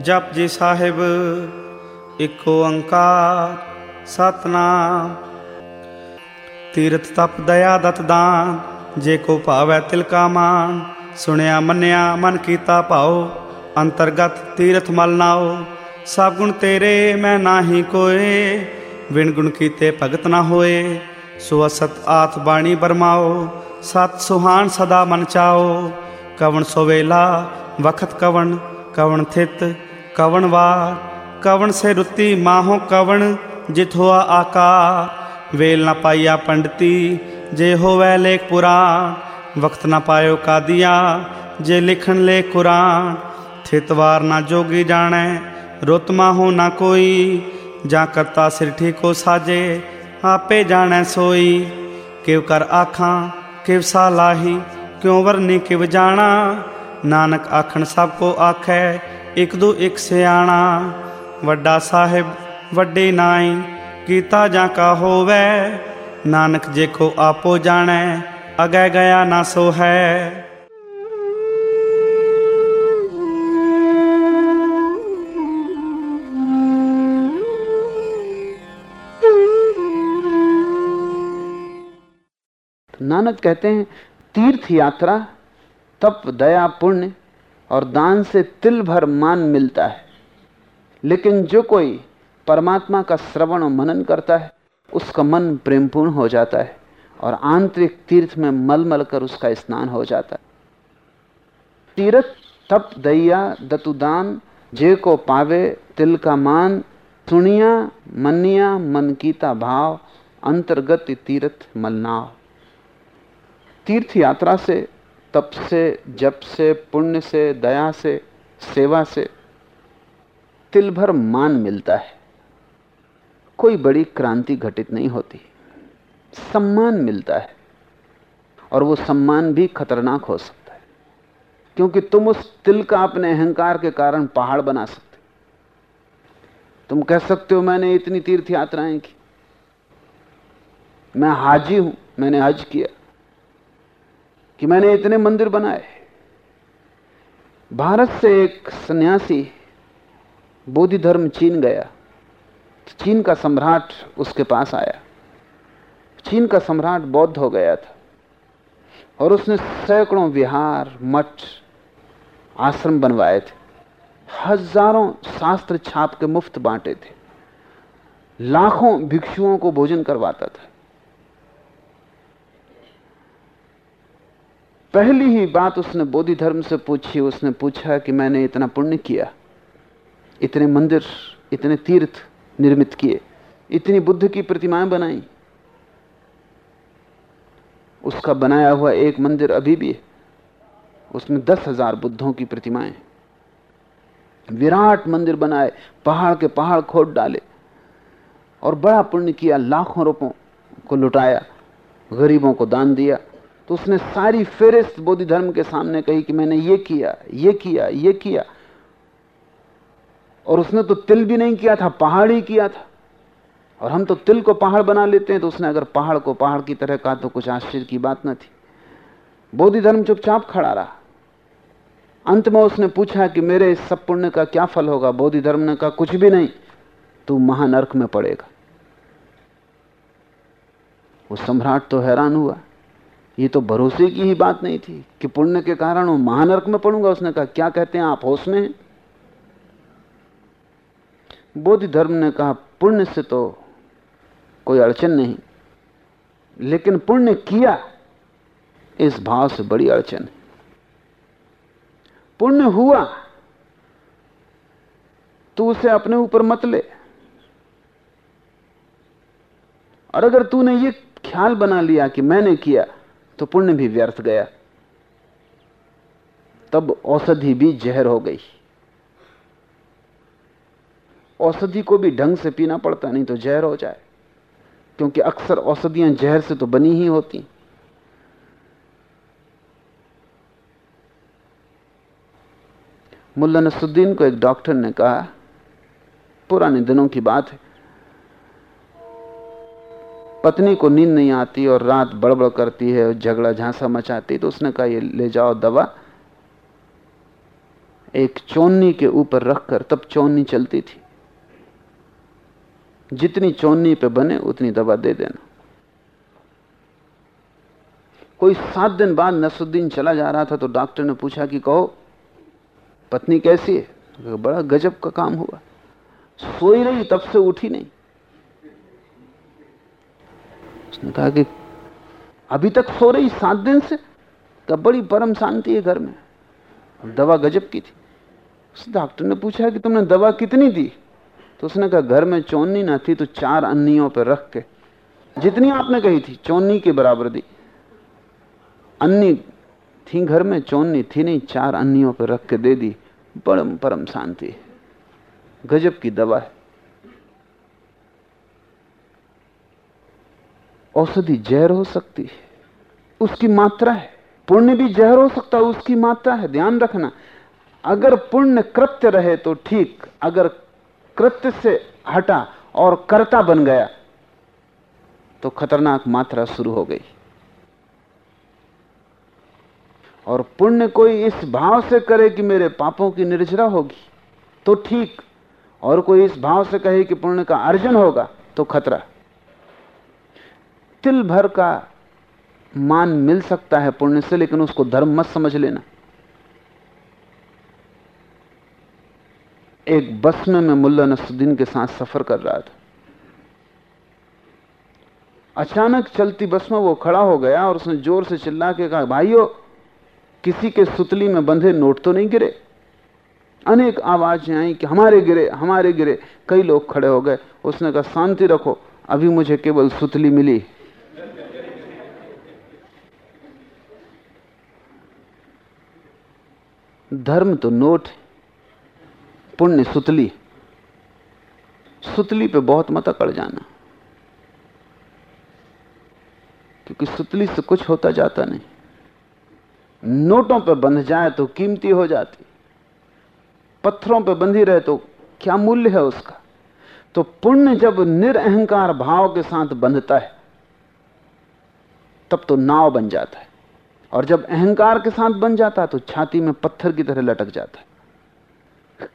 ਜਪ ਜੀ ਸਾਹਿਬ ਇੱਕ ਓੰਕਾਰ ਸਤਨਾਮ। ਤੀਰਥ ਤਪ ਦਇਆ ਦਤ ਦਾਨ, ਜੇ ਕੋ ਭਾਵੈ ਤਿਲ ਕਾ ਮਾਨ। ਸੁਣਿਆ ਮੰਨਿਆ ਮਨ ਕੀਤਾ ਭਾਉ, ਅੰਤਰਗਤ ਤੀਰਥ ਮਲ ਨਾਓ ਸਭ ਗੁਣ ਤੇਰੇ, ਮੈਂ ਨਾਹੀ ਕੋਏ। ਵਿਣ ਗੁਣ ਕੀਤੇ ਭਗਤ ਨਾ ਹੋਏ। ਸੋ ਅਸਤ ਆਤ ਬਾਣੀ ਬਰਮਾਓ ਸਤ ਸੁਹਾਨ ਸਦਾ ਮਨ ਚਾਓ ਕਵਣ ਸੋਵੇਲਾ ਵਖਤ ਕਵਣ कवन थित कवन वार कवन से रुति माहो कवन जिथोआ हुआ आकार। वेल न पाइया पंडती, जे हो वै लेख पुराण। वक्त न पायो का दिया जे लिखन ले कुरान थित वार ना जोगी जाने रुत माहो ना कोई। जा करता सिरठी को साजे, आपे जाने सोई। किव कर आखा, किव सा लाही, क्यों वरनी किव जाना ਨਾਨਕ ਆਖਣ ਸਭ ਕੋ ਆਖੈ ਇਕ ਦੋ ਇਕ ਸਿਆਣਾ ਵੱਡਾ ਸਾਹਿਬ ਵੱਡੇ ਨਾਈ ਕੀਤਾ ਜਾਂ ਕਾ ਹੋਵੇ ਨਾਨਕ ਜੇ ਕੋ ਆਪੋ ਜਾਣੈ ਅਗੈ ਗਿਆ ਨਾ ਸੋ ਹੈ नानक कहते हैं तीर्थ यात्रा तप, दया, पुण्य और दान से तिल भर मान मिलता है। लेकिन जो कोई परमात्मा का श्रवण और मनन करता है, उसका मन प्रेमपूर्ण हो जाता है और आंतरिक तीर्थ में मल मल कर उसका स्नान हो जाता है। तीर्थ, तप, दैया दतुदान जे को पावे, तिल का मान, सुनिया, मनिया, मन कीता भाव, अंतर्गत तीर्थ मलनाव। तीर्थ यात्रा से तप से, जप से, पुण्य से, दया से, सेवा से तिल भर मान मिलता है। कोई बड़ी क्रांति घटित नहीं होती। सम्मान मिलता है। और वो सम्मान भी खतरनाक हो सकता है। क्योंकि तुम उस तिल का अपने अहंकार के कारण पहाड़ बना सकते तुम कह सकते हो, मैंने इतनी तीर्थ यात्राएँ की। मैं हाजी हूँ, मैंने हज किया। कि मैंने इतने मंदिर बनाए। भारत से एक सन्यासी बोधि धर्म चीन गया। चीन का सम्राट उसके पास आया। चीन का सम्राट बौद्ध हो गया था। और उसने सैकड़ों विहार, मठ, आश्रम बनवाए थे। हज़ारों शास्त्र छाप के मुफ़्त बांटे थे। लाखों भिक्षुओं को भोजन करवाता था। पहली ही बात उसने बोधि धर्म से पूछी, उसने पूछा कि मैंने इतना पुण्य किया, इतने मंदिर, इतने तीर्थ निर्मित किए, इतनी बुद्ध की प्रतिमाएँ बनाई। उसका बनाया हुआ एक मंदिर अभी भी है। उसमें दस हज़ार बुद्धों की प्रतिमाएँ विराट मंदिर बनाए, पहाड़ के पहाड़ खोद डाले और बड़ा पुण्य किया, लाखों रुपयों को लुटाया, गरीबों को दान दिया तो उसने सारी फेरिस्त बोधि धर्म के सामने कही कि मैंने ये किया ये किया ये किया। और उसने तो तिल भी नहीं किया था, पहाड़ ही किया था। और हम तो तिल को पहाड़ बना लेते हैं तो उसने अगर पहाड़ को पहाड़ की तरह कहा तो कुछ आश्चर्य की बात न थी। बोधि धर्म चुपचाप खड़ा रहा। अंत में उसने पूछा कि मेरे इस सब पुण्य का क्या फल होगा? बोधि धर्म ने कहा, कुछ भी नहीं, तू महानर्क में पड़ेगा। वो सम्राट तो हैरान हुआ। ये तो भरोसे की ही बात नहीं थी कि पुण्य के कारण वो महानर्क में पड़ूँगा। उसने कहा, क्या कहते हैं आप होश में हैं? बोधि धर्म ने कहा, पुण्य से तो कोई अड़चन नहीं, लेकिन पुण्य किया, इस भाव से बड़ी अड़चन है। पुण्य हुआ, तू उसे अपने ऊपर मत ले। और अगर तूने ये ख्याल बना लिया कि मैंने किया तो पुण्य भी व्यर्थ गया। तब औषधि भी जहर हो गई। औषधि को भी ढंग से पीना पड़ता, नहीं तो जहर हो जाए। क्योंकि अक्सर औषधियाँ जहर से तो बनी ही होती। मुल्ला नसुद्दीन को एक डॉक्टर ने कहा, पुराने दिनों की बात है। पत्नी को नींद नहीं आती और रात बड़बड़ करती है, झगड़ा झांसा मचाती तो उसने कहा, ये ले जाओ दवा। एक चौनी के ऊपर रखकर तब चौनी चलती थी। जितनी चौनी पे बने, उतनी दवा दे देना। कोई सात दिन बाद नसुद्दीन चला जा रहा था तो डॉक्टर ने पूछा कि कहो, पत्नी कैसी है? बड़ा गजब का काम हुआ। सोई रही, तब से उठी नहीं। उसने कहा कि अभी तक सो रही सात दिन से तब बड़ी परम शांति है घर में। दवा गजब की थी। उस डॉक्टर ने पूछा कि तुमने दवा कितनी दी? तो उसने कहा, घर में चौनी ना थी तो चार अन्नियों पर रख के, जितनी आपने कही थी, चौनी के बराबर दी। अन्नी थी घर में, चौनी थी नहीं, चार अन्नियों पर रख के दे दी। बड़म परम शांति गजब की दवा है। औषधि जहर हो सकती है। उसकी मात्रा है। पुण्य भी जहर हो सकता है, उसकी मात्रा है। ध्यान रखना, अगर पुण्य कृत्य रहे तो ठीक, अगर कृत्य से हटा और कर्ता बन गया तो खतरनाक मात्रा शुरू हो गई। और पुण्य कोई इस भाव से करे कि मेरे पापों की निर्जरा होगी तो ठीक। और कोई इस भाव से कहे कि पुण्य का अर्जन होगा तो खतरा। तिल भर का मान मिल सकता है पुण्य से, लेकिन उसको धर्म मत समझ लेना। एक बस में मैं मुल्ला नसुद्दीन के साथ सफ़र कर रहा था। अचानक चलती बस में वो खड़ा हो गया और उसने ज़ोर से चिल्ला के कहा, भाइयों, किसी के सुतली में बंधे नोट तो नहीं गिरे? अनेक आवाज़ें आई कि हमारे गिरे हमारे गिरे, कई लोग खड़े हो गए। उसने कहा, शांति रखो, अभी मुझे केवल सुतली मिली धर्म तो नोट है, पुण्य सुतली सुतली पे बहुत मत अकड़ जाना, क्योंकि सुतली से कुछ होता जाता नहीं। नोटों पे बंध जाए तो कीमती हो जाती, पत्थरों पे बंधी रहे तो क्या मूल्य है उसका? तो पुण्य जब निरअहकार भाव के साथ बंधता है, तब तो नाव बन जाता है। और जब अहंकार के साथ बन जाता है तो छाती में पत्थर की तरह लटक जाता है।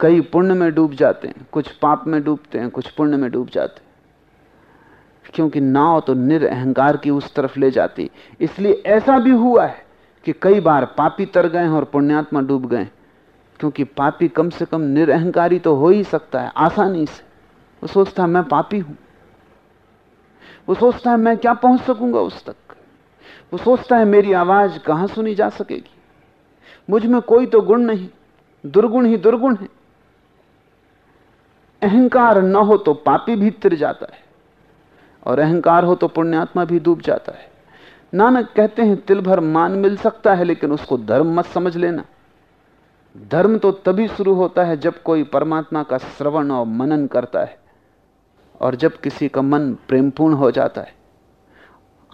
कई पुण्य में डूब जाते हैं, कुछ पाप में डूबते हैं, कुछ पुण्य में डूब जाते हैं। क्योंकि नाव तो निरअहकार की उस तरफ़ ले जाती इसलिए ऐसा भी हुआ है कि कई बार पापी तर गए और पुण्यात्मा डूब गए क्योंकि पापी कम से कम निरअहकारी तो हो ही सकता है, आसानी से। वो सोचता है, मैं पापी हूँ। वो सोचता है, मैं क्या पहुँच सकूँगा उस तक? वो सोचता है, मेरी आवाज़ कहाँ सुनी जा सकेगी? मुझमें कोई तो गुण नहीं, दुर्गुण ही दुर्गुण है। अहंकार न हो तो पापी भी तिर जाता है, और अहंकार हो तो पुण्यात्मा भी डूब जाता है। नानक कहते हैं, तिल भर मान मिल सकता है, लेकिन उसको धर्म मत समझ लेना। धर्म तो तभी शुरू होता है जब कोई परमात्मा का श्रवण और मनन करता है, और जब किसी का मन प्रेमपूर्ण हो जाता है।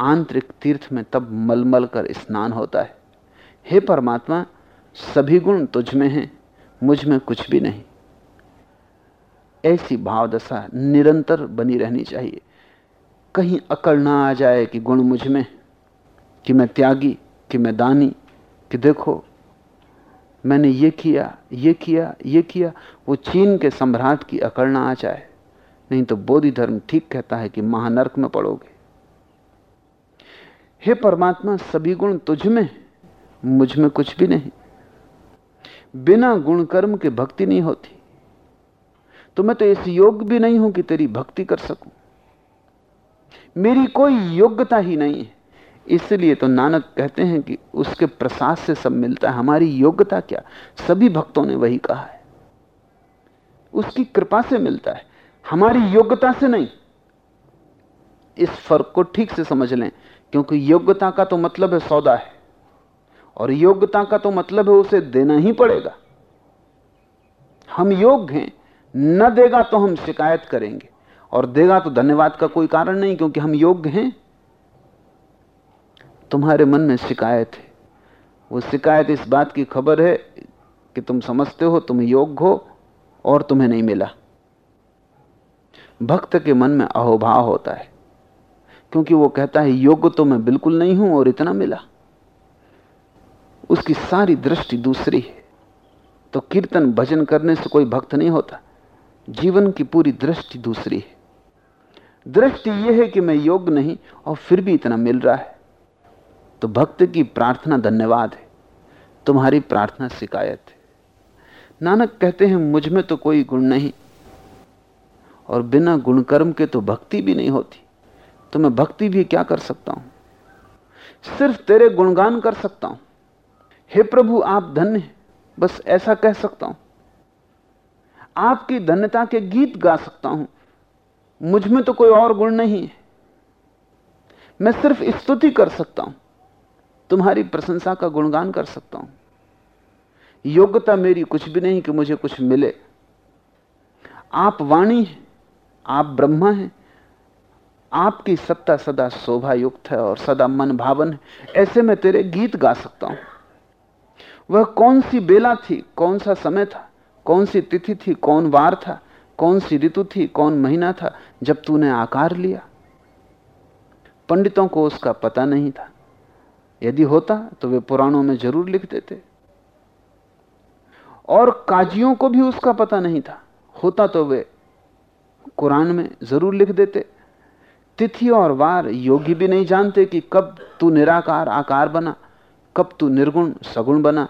आंतरिक तीर्थ में तब मलमल कर स्नान होता है। हे परमात्मा, सभी गुण तुझ में हैं, मुझमें कुछ भी नहीं। ऐसी भावदशा निरंतर बनी रहनी चाहिए। कहीं अकड़ ना आ जाए कि गुण मुझमें, कि मैं त्यागी, कि मैं दानी, कि देखो, मैंने ये किया ये किया ये किया, वो चीन के सम्राट की अकड़ ना आ जाए। नहीं तो बोधि धर्म ठीक कहता है कि महानर्क में पड़ोगे। हे परमात्मा, सभी गुण तुझ में मुझमें कुछ भी नहीं। बिना गुण कर्म के भक्ति नहीं होती। तो मैं तो इस योग्य भी नहीं हूँ कि तेरी भक्ति कर सकूँ। मेरी कोई योग्यता ही नहीं है। इसलिए तो नानक कहते हैं कि उसके प्रसाद से सब मिलता है। हमारी योग्यता क्या? सभी भक्तों ने वही कहा है। उसकी कृपा से मिलता है। हमारी योग्यता से नहीं। इस फ़र्क को ठीक से समझ लें। क्योंकि योग्यता का तो मतलब है सौदा है। और योग्यता का तो मतलब है उसे देना ही पड़ेगा। हम योग्य हैं, न देगा तो हम शिकायत करेंगे। और देगा तो धन्यवाद का कोई कारण नहीं, क्योंकि हम योग्य हैं। तुम्हारे मन में शिकायत है। वो शिकायत इस बात की खबर है कि तुम समझते हो, तुम योग्य हो, और तुम्हें नहीं मिला। भक्त के मन में अहोभाव होता है। क्योंकि वो कहता है, योग्य तो मैं बिल्कुल नहीं हूँ और इतना मिला। उसकी सारी दृष्टि दूसरी है। तो कीर्तन, भजन करने से कोई भक्त नहीं होता। जीवन की पूरी दृष्टि दूसरी है। दृष्टि यह है कि मैं योग्य नहीं और फिर भी इतना मिल रहा है। तो भक्त की प्रार्थना धन्यवाद है। तुम्हारी प्रार्थना शिकायत है। नानक कहते हैं, मुझमें तो कोई गुण नहीं और बिना गुणकर्म के तो भक्ति भी नहीं होती। तो मैं भक्ति भी क्या कर सकता हूँ? सिर्फ़ तेरे गुणगान कर सकता हूँ। हे प्रभु, आप धन्य बस ऐसा कह सकता हूँ। आपकी धन्यता के गीत गा सकता हूँ। मुझमें तो कोई और गुण नहीं है। मैं सिर्फ़ स्तुति कर सकता हूँ। तुम्हारी प्रशंसा का गुणगान कर सकता हूँ। योग्यता मेरी कुछ भी नहीं कि मुझे कुछ मिले। आप वाणी हैं, आप ब्रह्मा हैं। आपकी सत्ता सदा शोभा युक्त है और सदा मन भावन है। ऐसे में तेरे गीत गा सकता हूँ। वह कौन सी बेला थी, कौन सा समय था, कौन सी तिथि थी, कौन वार था, कौन सी ऋतु थी, कौन महीना था, जब तूने आकार लिया? पंडितों को उसका पता नहीं था। यदि होता तो वे पुराणों में ज़रूर लिख देते। और काजियों को भी उसका पता नहीं था। होता तो वे कुरान में ज़रूर लिख देते। तिथि और वार योगी भी नहीं जानते कि कब तू निराकार आकार बना, कब तू निर्गुण सगुण बना,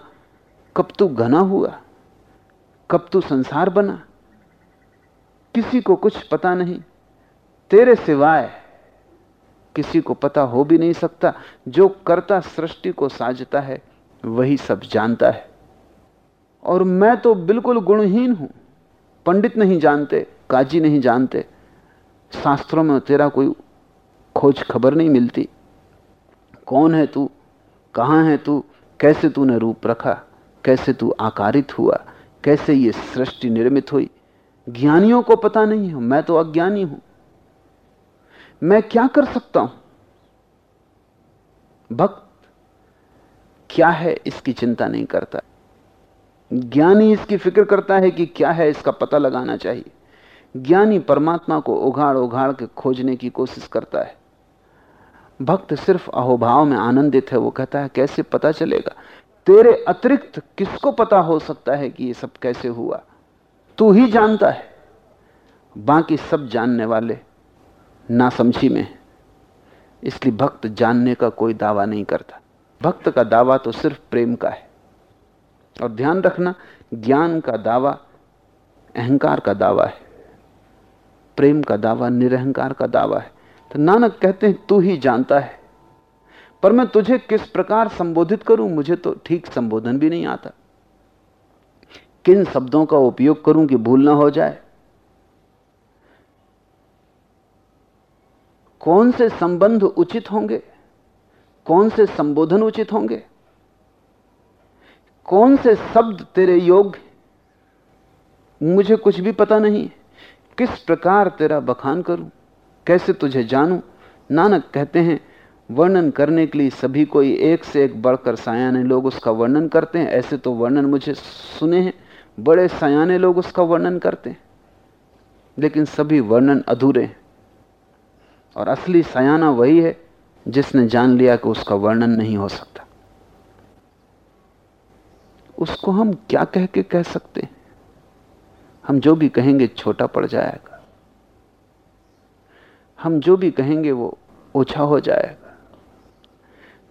कब तू घना हुआ, कब तू संसार बना। किसी को कुछ पता नहीं, तेरे सिवाय किसी को पता हो भी नहीं सकता। जो कर्ता सृष्टि को साजता है, वही सब जानता है। और मैं तो बिल्कुल गुणहीन हूँ, पंडित नहीं जानते, काजी नहीं जानते। शास्त्रों में तेरा कोई खोज खबर नहीं मिलती। कौन है तू? कहाँ है तू? कैसे तूने रूप रखा? कैसे तू आकारित हुआ? कैसे ये सृष्टि निर्मित हुई? ज्ञानियों को पता नहीं है। मैं तो अज्ञानी हूँ। मैं क्या कर सकता हूँ? भक्त क्या है इसकी चिंता नहीं करता? ज्ञानी इसकी फ़िक्र करता है कि क्या है इसका पता लगाना चाहिए। ज्ञानी परमात्मा को उघाड़ उघाड़ के खोजने की कोशिश करता है। भक्त सिर्फ़ अहोभाव में आनंदित है, वो कहता है, कैसे पता चलेगा? तेरे अतिरिक्त किसको पता हो सकता है कि ये सब कैसे हुआ? तू ही जानता है। बाकी सब जानने वाले ना समझी में इसलिए भक्त जानने का कोई दावा नहीं करता। भक्त का दावा तो सिर्फ़ प्रेम का है। और ध्यान रखना, ज्ञान का दावा, अहंकार का दावा है। प्रेम का दावा, निरहंकार का दावा है। तो नानक कहते हैं, तू ही जानता है। पर मैं तुझे किस प्रकार संबोधित करूँ? मुझे तो ठीक संबोधन भी नहीं आता। किन शब्दों का उपयोग करूँ कि भूल ना हो जाए? कौन से संबंध उचित होंगे? कौन से संबोधन उचित होंगे? कौन से शब्द तेरे योग्य मुझे कुछ भी पता नहीं किस प्रकार तेरा बखान करूँ? कैसे तुझे जानूं? नानक कहते हैं, वर्णन करने के लिए सभी कोई एक से एक बढ़कर सयाने लोग उसका वर्णन करते हैं। ऐसे तो वर्णन मुझे सुने हैं, बड़े सयाने लोग उसका वर्णन करते हैं। लेकिन सभी वर्णन अधूरे हैं। और असली सयाना वही है, जिसने जान लिया कि उसका वर्णन नहीं हो सकता। उसको हम क्या कह के कह सकते हैं? हम जो भी कहेंगे, छोटा पड़ जाएगा। हम जो भी कहेंगे, वो ओछा हो जाएगा।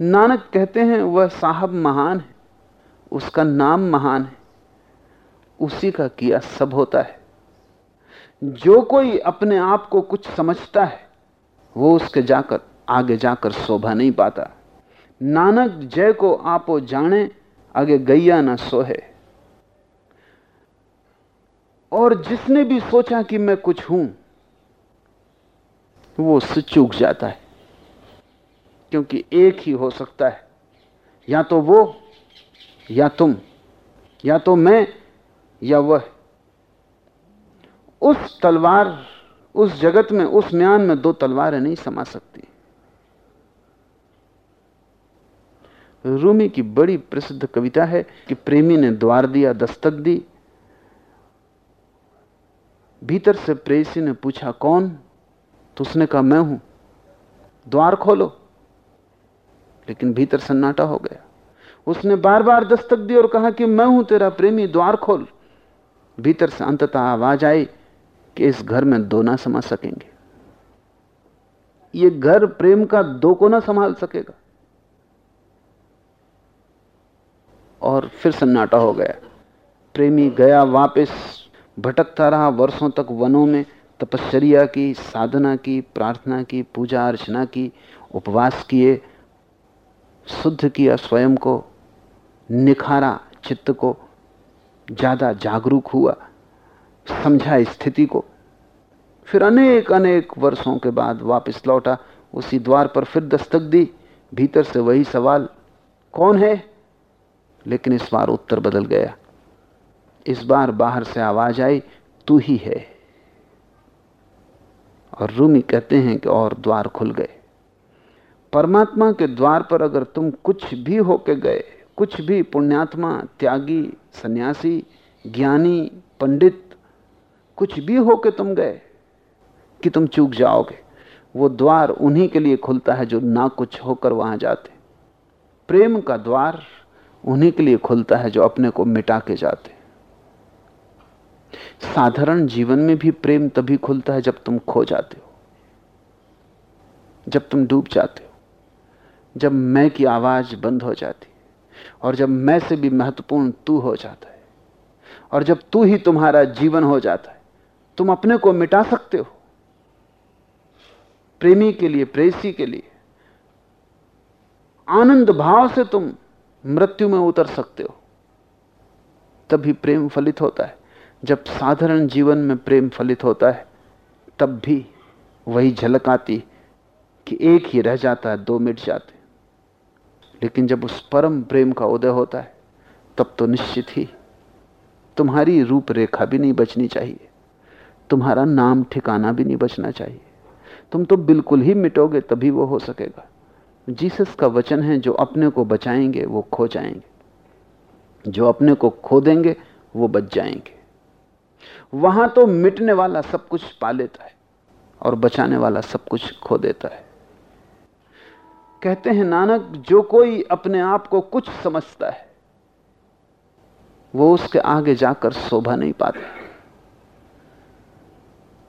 नानक कहते हैं, वह साहब महान है। उसका नाम महान है। उसी का किया सब होता है। जो कोई अपने आप को कुछ समझता है, वो उसके जाकर, आगे जाकर शोभा नहीं पाता। नानक जय को आपो जाने, आगे गैया ना सोहे। और जिसने भी सोचा कि मैं कुछ हूँ, वो उससे चूक जाता है। क्योंकि एक ही हो सकता है। या तो वो, या तुम, या तो मैं, या वह। उस तलवार, उस जगत में, उस म्यान में दो तलवारें नहीं समा सकती। रूमी की बड़ी प्रसिद्ध कविता है कि प्रेमी ने द्वार दिया, दस्तक दी भीतर से प्रेसी ने पूछा, कौन? तो उसने कहा, मैं हूँ। द्वार खोलो। लेकिन भीतर सन्नाटा हो गया। उसने बार बार दस्तक दी और कहा कि, मैं हूँ तेरा प्रेमी, द्वार खोल। भीतर से अंततः आवाज़ आई कि इस घर में दो ना समा सकेंगे। ये घर प्रेम का दो को ना संभाल सकेगा? और फिर सन्नाटा हो गया। प्रेमी गया वापस भटकता रहा वर्षों तक वनों में, तपश्चर्या की, साधना की, प्रार्थना की, पूजा अर्चना की, उपवास किए, शुद्ध किया स्वयं को, निखारा चित्त को, ज़्यादा जागरूक हुआ, समझा स्थिति को। फिर अनेक अनेक वर्षों के बाद वापस लौटा, उसी द्वार पर फिर दस्तक दी, भीतर से वही सवाल, कौन है? लेकिन इस बार उत्तर बदल गया। इस बार बाहर से आवाज़ आई, तू ही है। और रूमी कहते हैं कि और द्वार खुल गए। परमात्मा के द्वार पर अगर तुम कुछ भी होके गए, कुछ भी पुण्यात्मा, त्यागी, सन्यासी, ज्ञानी, पंडित, कुछ भी होके तुम गए, कि तुम चूक जाओगे, वो द्वार उन्हीं के लिए खुलता है जो ना कुछ होकर वहाँ जाते। प्रेम का द्वार उन्हीं के लिए खुलता है जो अपने को मिटा के जाते। साधारण जीवन में भी प्रेम तभी खुलता है जब तुम खो जाते हो। जब तुम डूब जाते हो। जब मैं की आवाज़ बंद हो जाती और जब मैं से भी महत्वपूर्ण तू हो जाता है और जब तू ही तुम्हारा जीवन हो जाता है, तुम अपने को मिटा सकते हो। प्रेमी के लिए, प्रेसी के लिए, आनंद भाव से तुम मृत्यु में उतर सकते हो। तभी प्रेम फलित होता है। जब साधारण जीवन में प्रेम फलित होता है, तब भी वही झलक आती कि एक ही रह जाता है, दो मिट जाते लेकिन जब उस परम प्रेम का उदय होता है, तब तो निश्चित ही तुम्हारी रूपरेखा भी नहीं बचनी चाहिए, तुम्हारा नाम ठिकाना भी नहीं बचना चाहिए। तुम तो बिल्कुल ही मिटोगे, तभी वो हो सकेगा। जीसस का वचन है, जो अपने को बचाएँगे, वो खो जाएँगे। जो अपने को खो देंगे, वो बच जाएँगे। वहाँ तो मिटने वाला सब कुछ पा लेता है और बचाने वाला सब कुछ खो देता है। कहते हैं, नानक, जो कोई अपने आप को कुछ समझता है, वो उसके आगे जाकर शोभा नहीं पाता।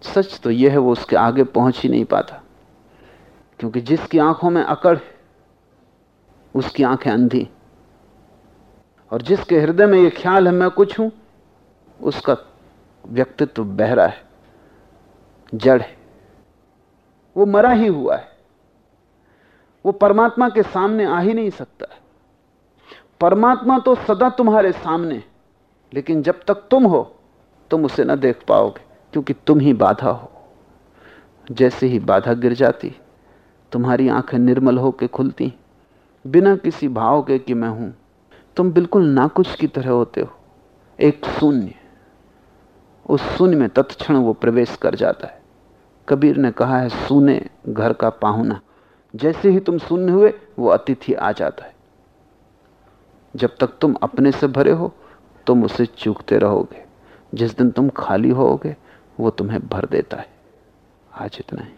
सच तो यह है, वो उसके आगे पहुँच ही नहीं पाता, क्योंकि जिसकी आँखों में अकड़ उसकी आँखें अंधी और जिसके हृदय में यह ख्याल है, मैं कुछ हूँ, उसका व्यक्तित्व बहरा है, जड़ है। वो मरा ही हुआ है। वो परमात्मा के सामने आ ही नहीं सकता परमात्मा तो सदा तुम्हारे सामने लेकिन जब तक तुम हो, तुम उसे न देख पाओगे, क्योंकि तुम ही बाधा हो। जैसे ही बाधा गिर जाती, तुम्हारी आँखें निर्मल होकर खुलती। बिना किसी भाव के कि मैं हूँ, तुम बिल्कुल ना कुछ की तरह होते हो। एक शून्य। उस शून्य में तत्क्षण वो प्रवेश कर जाता है। कबीर ने कहा है, सुने, घर का पाहुना। जैसे ही तुम शून्य हुए, वो अतिथि आ जाता है। जब तक तुम अपने से भरे हो, तुम उसे चूकते रहोगे। जिस दिन तुम खाली होोगे, वो तुम्हें भर देता है। आज इतना ही।